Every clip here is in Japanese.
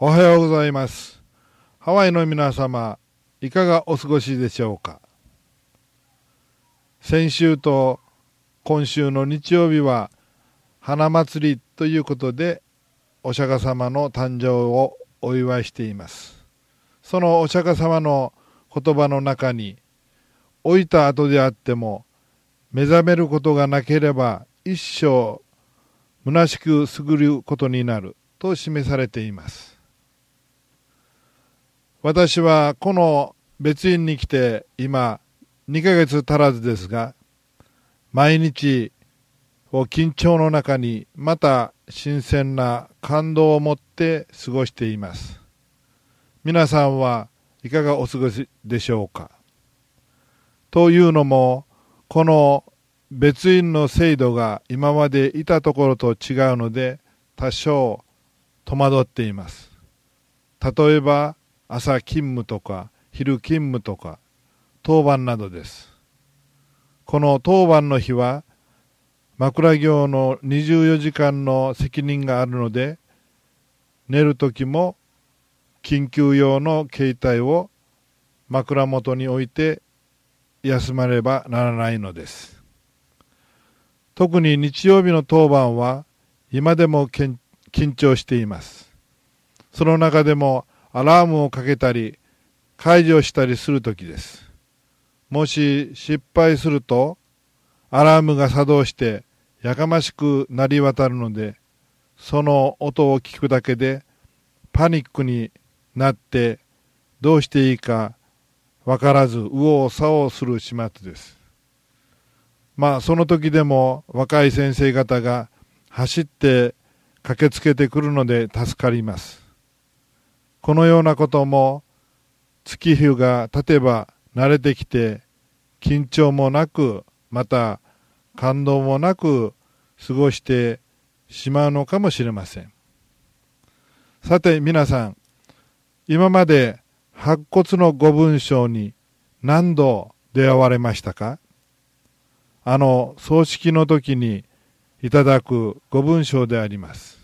おはようございます。ハワイの皆様、いかがお過ごしでしょうか？先週と今週の日曜日は花祭りということでお釈迦様の誕生をお祝いしています。そのお釈迦様の言葉の中に老いた後であっても目覚めることがなければ一生虚しくすぐることになると示されています。私はこの別院に来て今2ヶ月足らずですが、毎日を緊張の中にまた新鮮な感動を持って過ごしています。皆さんはいかがお過ごしでしょうか？というのも、この別院の制度が今までいたところと違うので多少戸惑っています。例えば朝勤務とか昼勤務とか当番などです。この当番の日は枕業の24時間の責任があるので寝る時も緊急用の携帯を枕元に置いて休まればならないのです。特に日曜日の当番は今でも緊張しています。その中でもアラームをかけたり解除したりする時です。もし失敗するとアラームが作動してやかましくなり渡るのでその音を聞くだけでパニックになってどうしていいかわからず右往左往する始末です。まあその時でも若い先生方が走って駆けつけてくるので助かります。このようなことも月日が経てば慣れてきて緊張もなくまた感動もなく過ごしてしまうのかもしれません。さて皆さん、今まで白骨のご文章に何度出会われましたか？あの葬式の時にいただくご文章であります。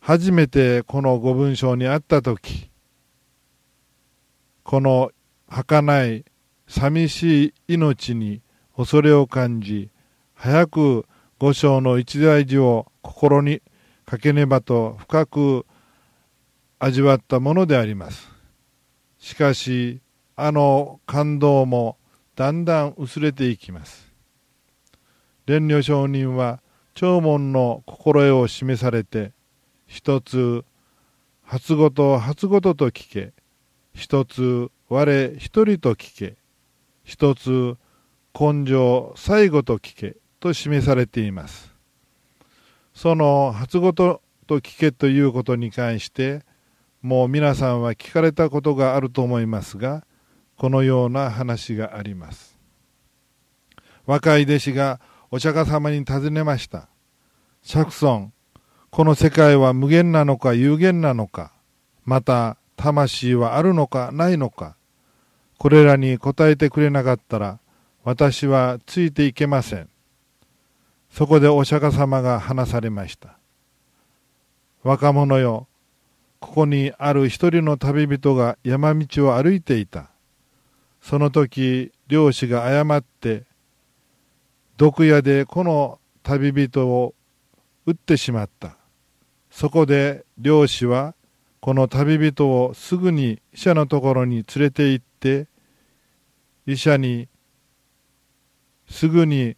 初めてこのご文章にあった時、この儚い寂しい命に恐れを感じ、早く五章の一大事を心にかけねばと深く味わったものであります。しかし、あの感動もだんだん薄れていきます。蓮如上人は長門の心得を示されて、一つ初ごと初ごとと聞け、一つ我一人と聞け、一つ根性最後と聞けと示されています。その初ごとと聞けということに関してもう皆さんは聞かれたことがあると思いますがこのような話があります。若い弟子がお釈迦様に尋ねました。釈尊、この世界は無限なのか有限なのか、また魂はあるのかないのか、これらに答えてくれなかったら、私はついていけません。そこでお釈迦様が話されました。若者よ、ここにある一人の旅人が山道を歩いていた。その時、漁師が誤って、毒矢でこの旅人を撃ってしまった。そこで漁師はこの旅人をすぐに医者のところに連れて行って医者にすぐに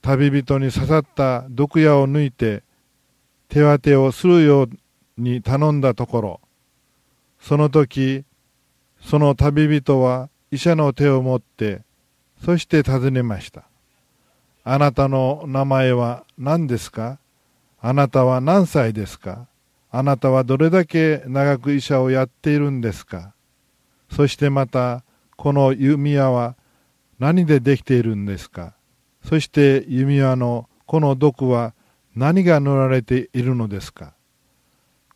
旅人に刺さった毒矢を抜いて手当てをするように頼んだところその時その旅人は医者の手を持ってそして尋ねましたあなたの名前は何ですか？あなたは何歳ですか？あなたはどれだけ長く医者をやっているんですか？そしてまたこの弓矢は何でできているんですか？そして弓矢のこの毒は何が塗られているのですか？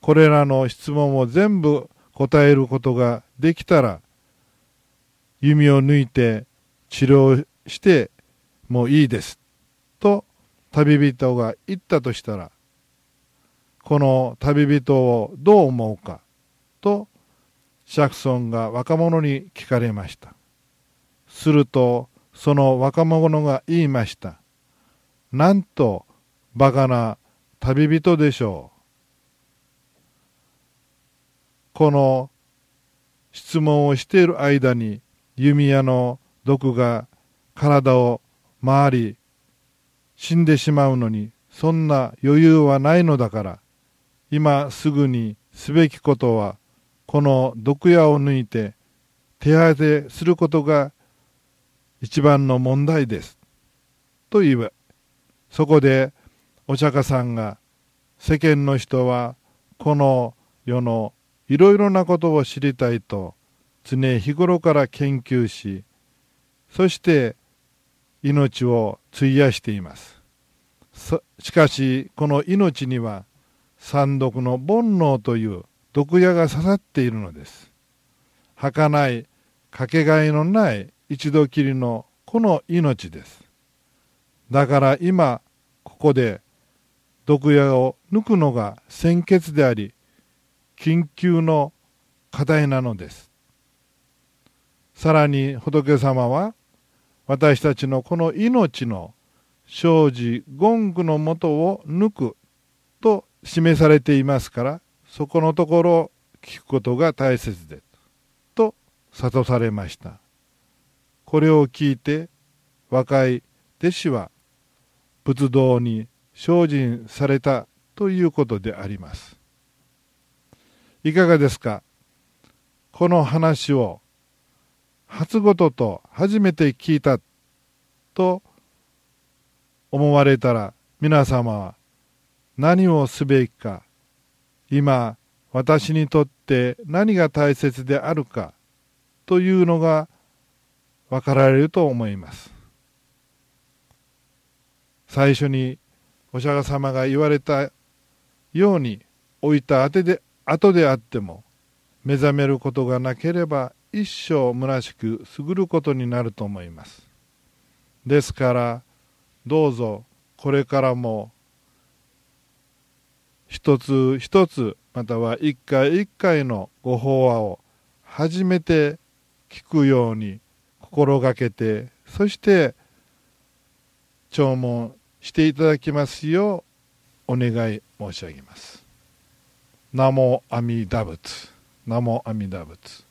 これらの質問を全部答えることができたら弓を抜いて治療してもいいです。と旅人が言ったとしたらこの旅人をどう思うかとシャクソンが若者に聞かれました。するとその若者が言いました。なんとバカな旅人でしょう。この質問をしている間に弓矢の毒が体を回り死んでしまうのにそんな余裕はないのだから今すぐにすべきことはこの毒矢を抜いて手当てすることが一番の問題です。と言えそこでお釈迦さんが世間の人はこの世のいろいろなことを知りたいと常日頃から研究しそして命を費やしていますしかしこの命には三毒の煩悩という毒矢が刺さっているのです。儚いかけがえのない一度きりのこの命です。だから今ここで毒矢を抜くのが先決であり緊急の課題なのです。さらに仏様は私たちのこの命の生じ言具のもとを抜くと示されていますからそこのところを聞くことが大切でと諭されました。これを聞いて若い弟子は仏道に精進されたということであります。いかがですか？この話を初ごとと初めて聞いたと思われたら皆様は何をすべきか。今私にとって何が大切であるか。というのが分かられると思います。最初にお釈迦様が言われたように置いた後で後であっても目覚めることがなければ一生虚しく過ることになると思います。ですからどうぞこれからも一つ一つまたは一回一回のご法話を初めて聞くように心がけてそして弔問していただきますようお願い申し上げます。ナモ阿弥陀仏。ナモ阿弥陀仏。